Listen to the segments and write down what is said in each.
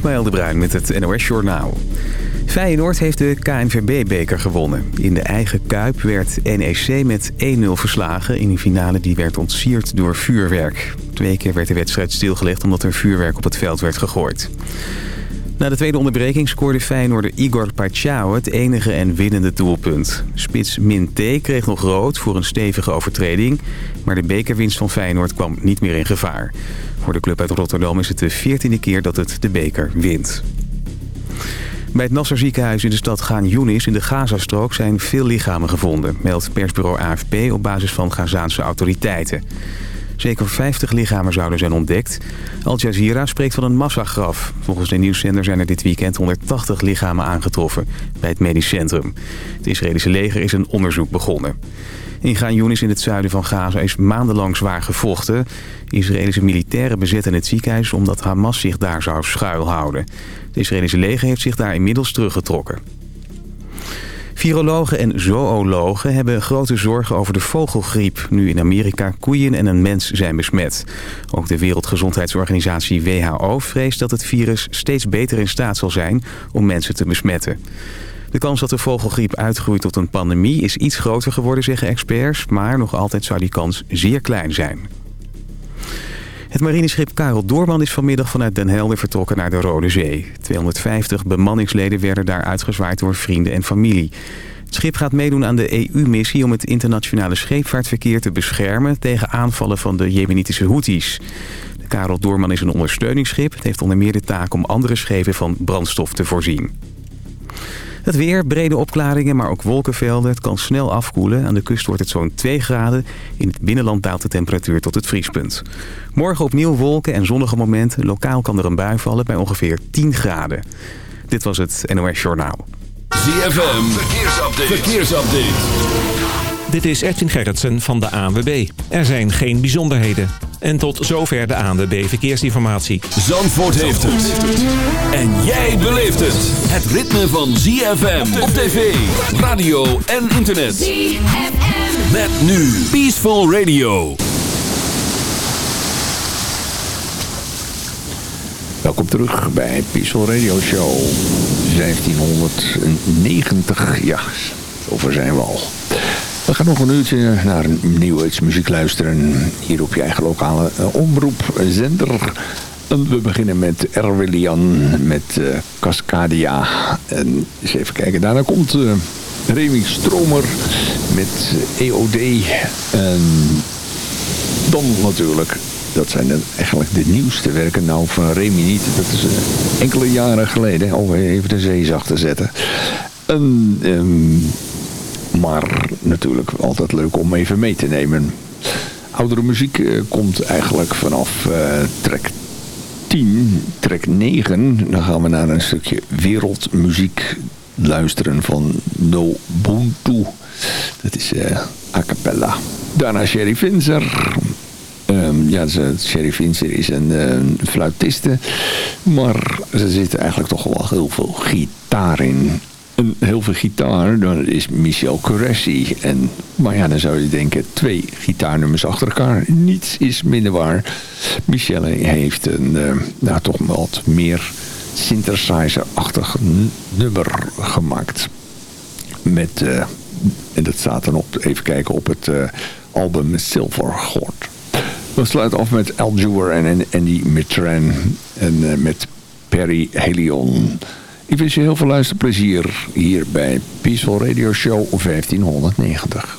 Ismaël de Bruin met het NOS Journaal. Feyenoord heeft de KNVB-beker gewonnen. In de eigen Kuip werd NEC met 1-0 verslagen... in een finale die werd ontsierd door vuurwerk. Twee keer werd de wedstrijd stilgelegd omdat er vuurwerk op het veld werd gegooid. Na de tweede onderbreking scoorde Feyenoorder Igor Pachau het enige en winnende doelpunt. Spits Min T kreeg nog rood voor een stevige overtreding... maar de bekerwinst van Feyenoord kwam niet meer in gevaar. Voor de club uit Rotterdam is het de veertiende keer dat het de beker wint. Bij het Nasser ziekenhuis in de stad Gaan Yunis in de Gazastrook zijn veel lichamen gevonden, meldt persbureau AFP op basis van Gazaanse autoriteiten. Zeker 50 lichamen zouden zijn ontdekt. Al Jazeera spreekt van een massagraf. Volgens de nieuwszender zijn er dit weekend 180 lichamen aangetroffen bij het medisch centrum. Het Israëlische leger is een onderzoek begonnen. In Gaan Yunis in het zuiden van Gaza is maandenlang zwaar gevochten. Israëlische militairen bezetten het ziekenhuis omdat Hamas zich daar zou schuilhouden. Het Israëlische leger heeft zich daar inmiddels teruggetrokken. Virologen en zoologen hebben grote zorgen over de vogelgriep... nu in Amerika koeien en een mens zijn besmet. Ook de Wereldgezondheidsorganisatie WHO vreest dat het virus steeds beter in staat zal zijn om mensen te besmetten. De kans dat de vogelgriep uitgroeit tot een pandemie is iets groter geworden, zeggen experts... maar nog altijd zou die kans zeer klein zijn. Het marineschip Karel Doorman is vanmiddag vanuit Den Helder vertrokken naar de Rode Zee. 250 bemanningsleden werden daar uitgezwaaid door vrienden en familie. Het schip gaat meedoen aan de EU-missie om het internationale scheepvaartverkeer te beschermen... tegen aanvallen van de jemenitische Houthis. De Karel Doorman is een ondersteuningsschip. Het heeft onder meer de taak om andere schepen van brandstof te voorzien. Het weer, brede opklaringen, maar ook wolkenvelden. Het kan snel afkoelen. Aan de kust wordt het zo'n 2 graden. In het binnenland daalt de temperatuur tot het vriespunt. Morgen opnieuw wolken en zonnige momenten. Lokaal kan er een bui vallen bij ongeveer 10 graden. Dit was het NOS Journaal. ZFM, verkeersupdate. verkeersupdate. Dit is Edwin Gerritsen van de ANWB. Er zijn geen bijzonderheden. En tot zover de ANWB Verkeersinformatie. Zandvoort heeft het. En jij beleeft het. Het ritme van ZFM op tv, radio en internet. ZFM. Met nu Peaceful Radio. Welkom terug bij Peaceful Radio Show 1590. Ja, zover zijn we al. We gaan nog een uurtje naar nieuwe muziek luisteren. Hier op je eigen lokale uh, omroepzender. En we beginnen met Erwilian met uh, Cascadia. En eens even kijken. Daarna komt uh, Remy Stromer met EOD. En dan natuurlijk dat zijn eigenlijk de nieuwste werken. Nou, van Remy niet. Dat is enkele jaren geleden. Om even de zee zacht te zetten. En, um, maar natuurlijk altijd leuk om even mee te nemen. Oudere muziek uh, komt eigenlijk vanaf uh, track 10, track 9. Dan gaan we naar een stukje wereldmuziek luisteren van Nobuntu. Dat is uh, a cappella. Daarna Sherry Finzer. Um, ja, Sherry Finzer is een uh, fluitiste. Maar ze zit eigenlijk toch wel heel veel gitaar in heel veel gitaar, dan is Michel Coressi. En, maar ja, dan zou je denken, twee gitaarnummers achter elkaar. Niets is minder waar. Michel heeft een, uh, nou toch wat meer synthesizer-achtig nummer gemaakt. Met, uh, en dat staat dan op, even kijken, op het uh, album Silver Gord. We sluiten af met Al Jewer en Andy Mitran en met Perry Helion. Ik wens je heel veel luisterplezier hier bij Peaceful Radio Show 1590.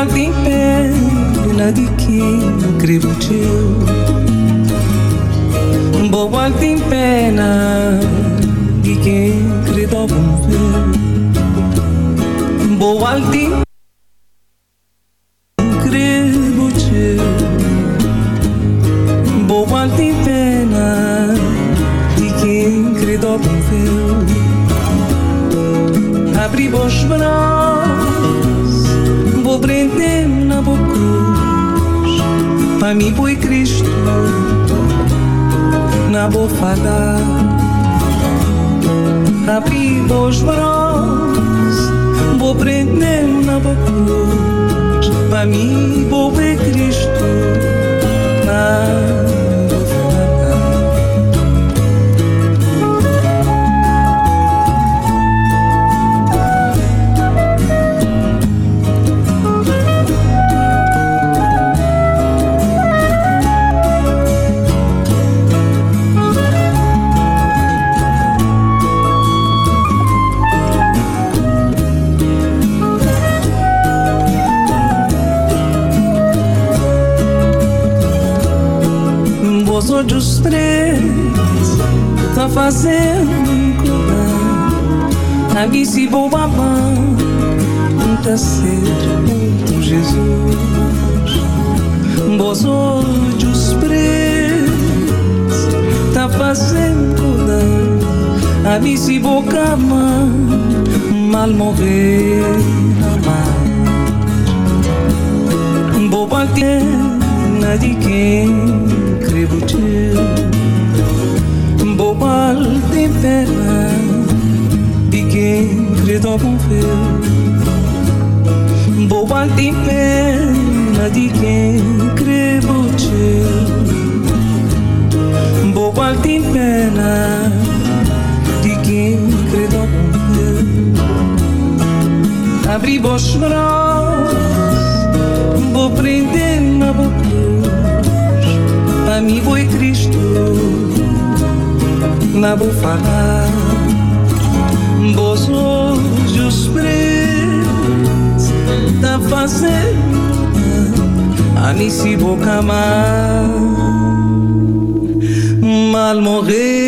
Boa tem pena de quem crê teu Boa tem pena de quem crê do bom. Boa tem tempête piqué dans mon feu beau bal tempête m'a dit qu'un crebo tchel beau bal pena de quem credo mon ver. abri boche bros vou prender na boca. Amigo e Cristo na bufada. Vos olhos pretos da fazenda Anice Bocamar Mal morrer.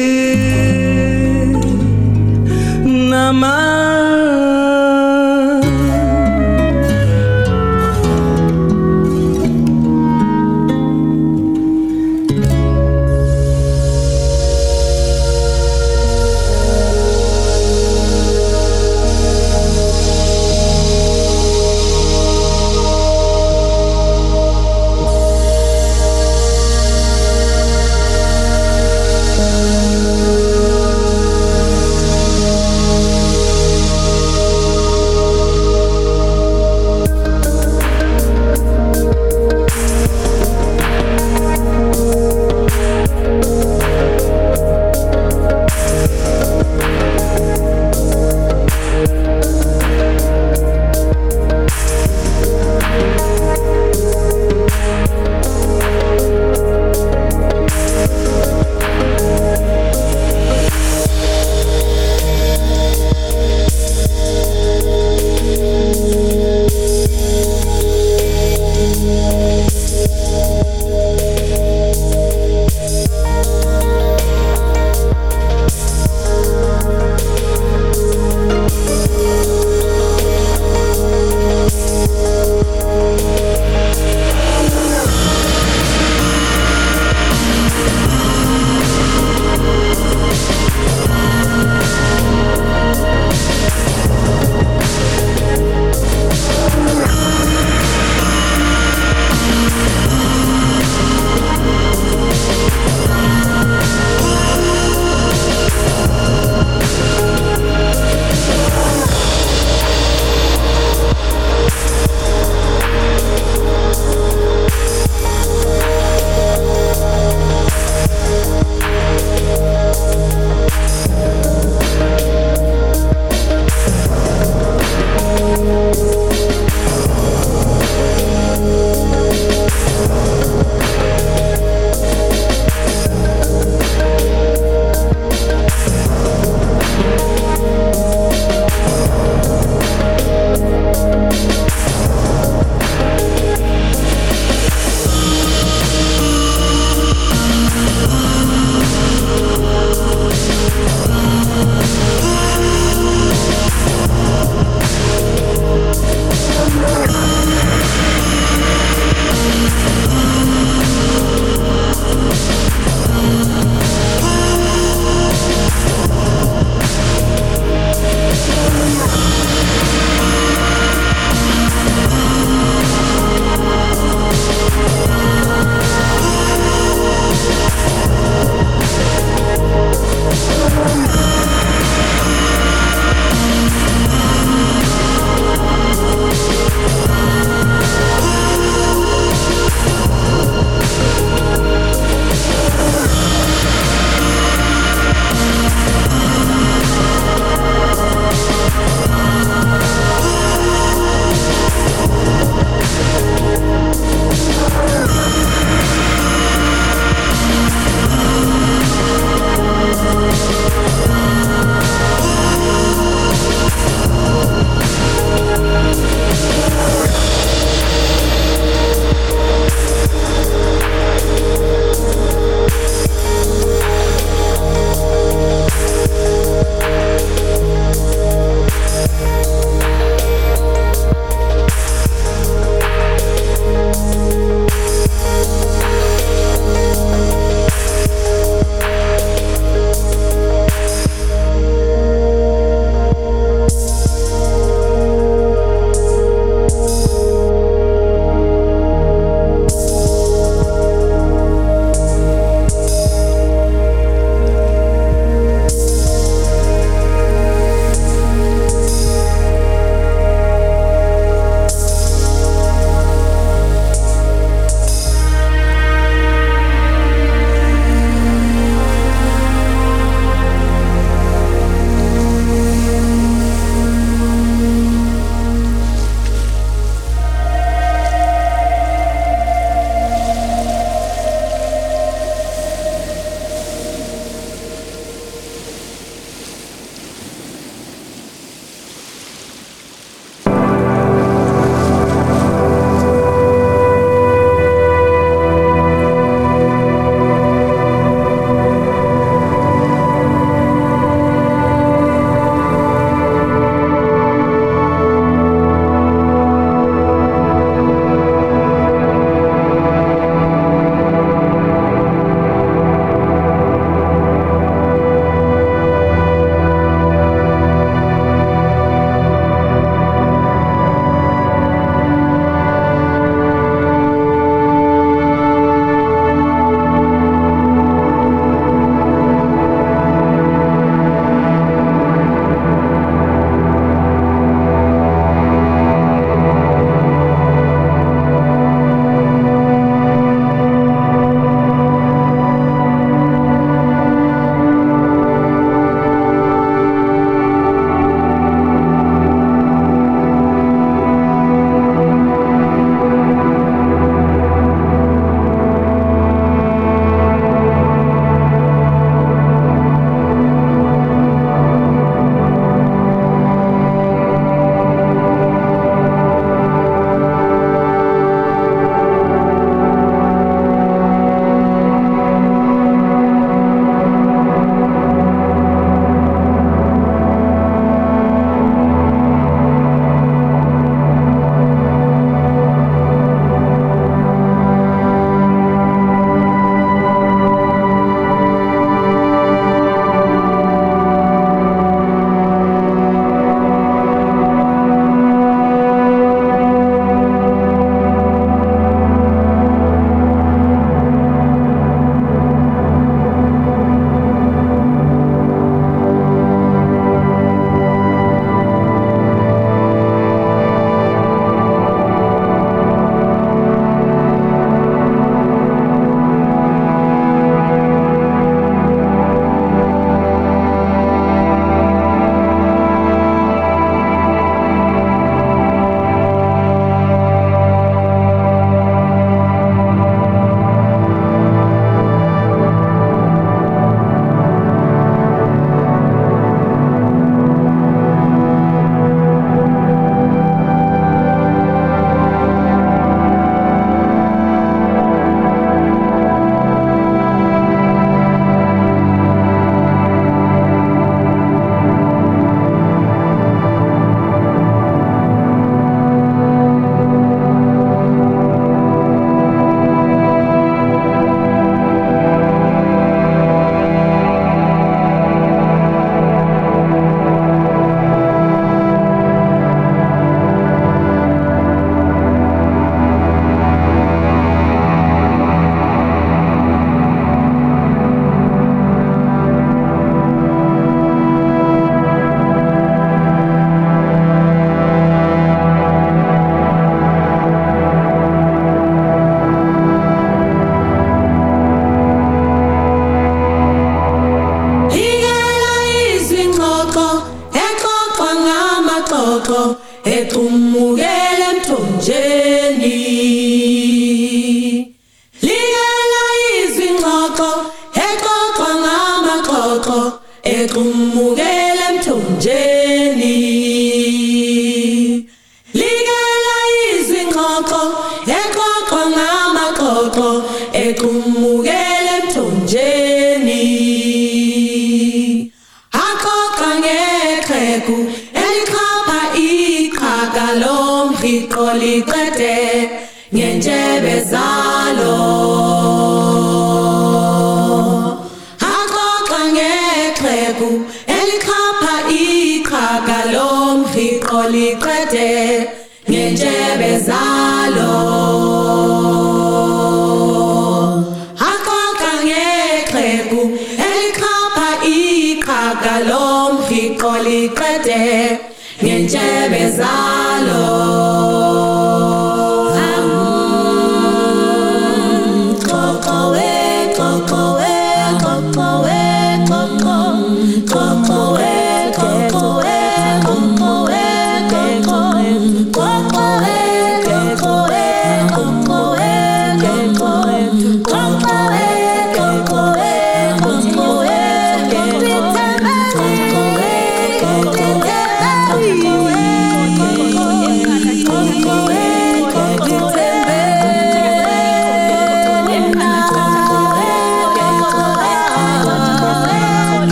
عليكم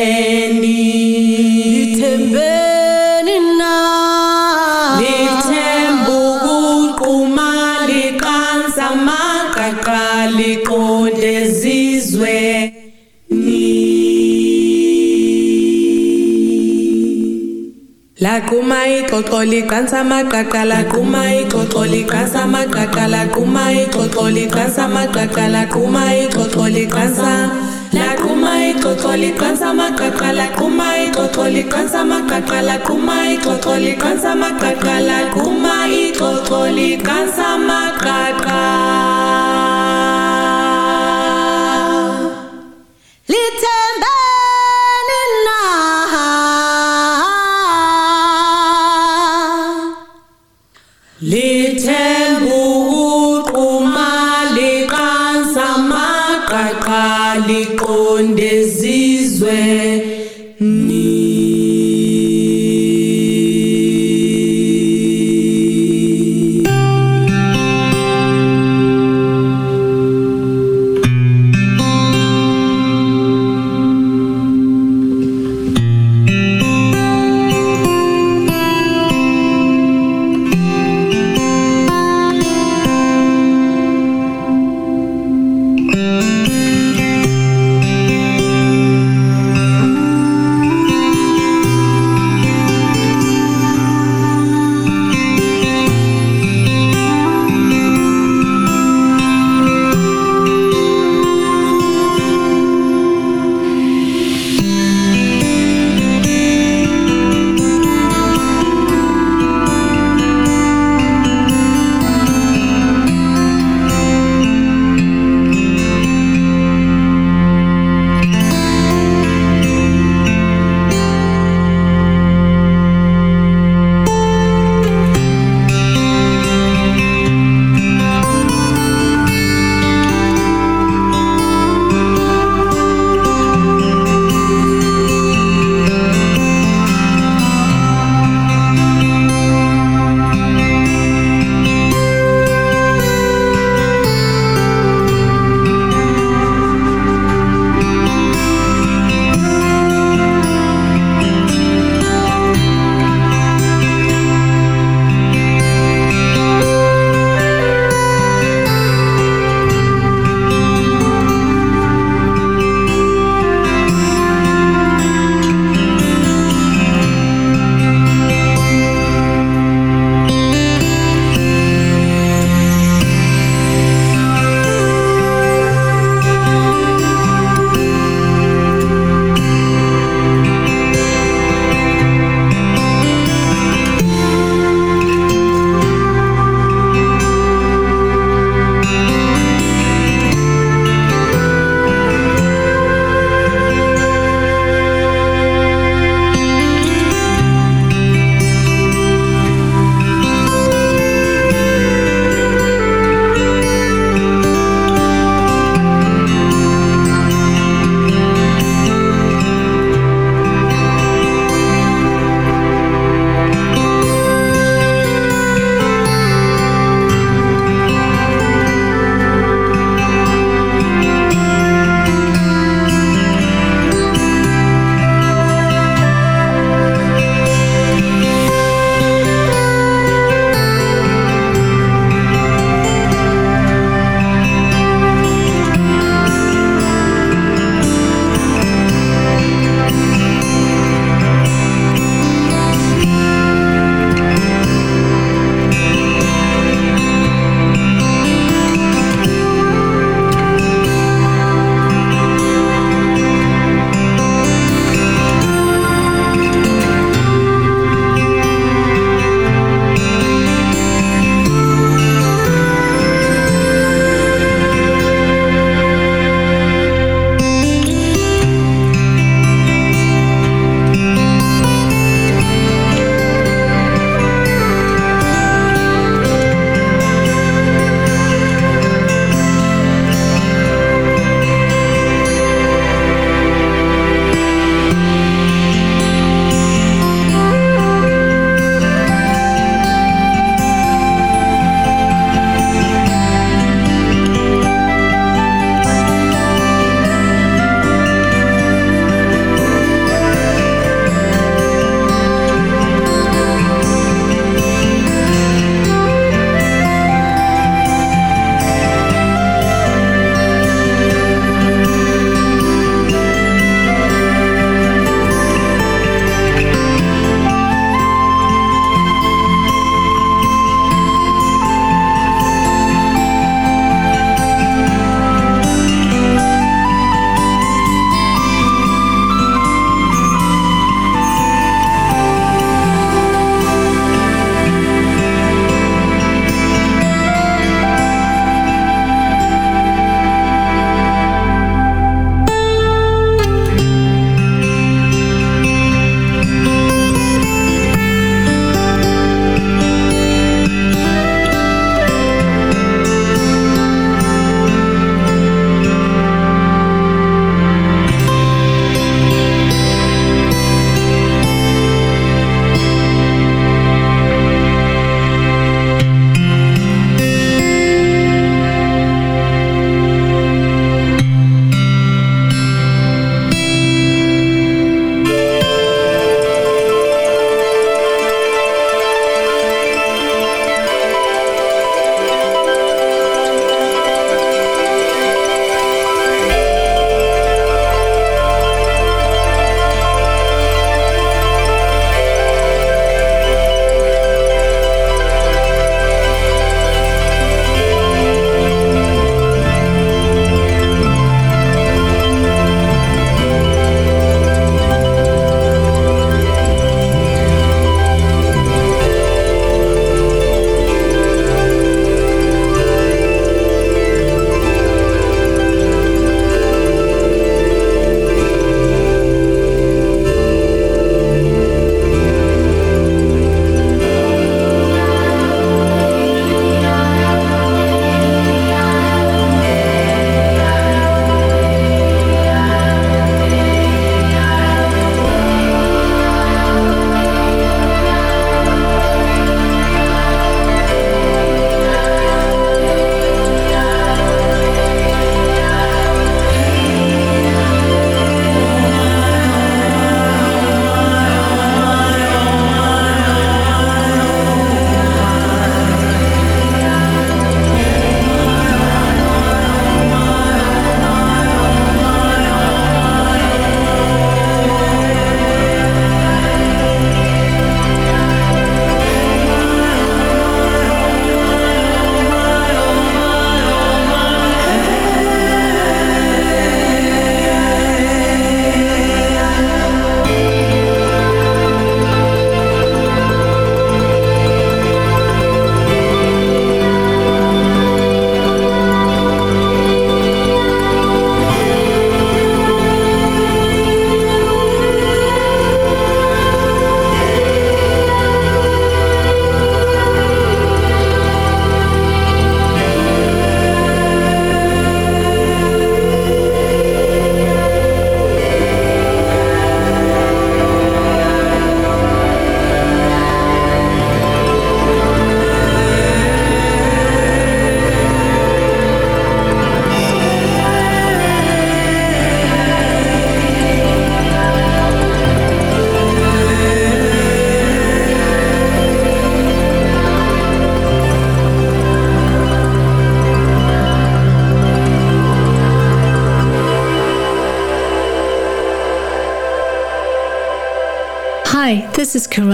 Ni ditembe ninna Ni ditembu kuquma liqansa magqaqali qonde ezizwe La kuma ikoxoli qansa magqaqala kuma ikoxoli qansa magqaqala kuma ikoxoli qansa ixoxo liqansa amaqaqa laquma ixoxo liqansa amaqaqa laquma ixoxo liqansa amaqaqa laquma ixoxo liqansa amaqaqa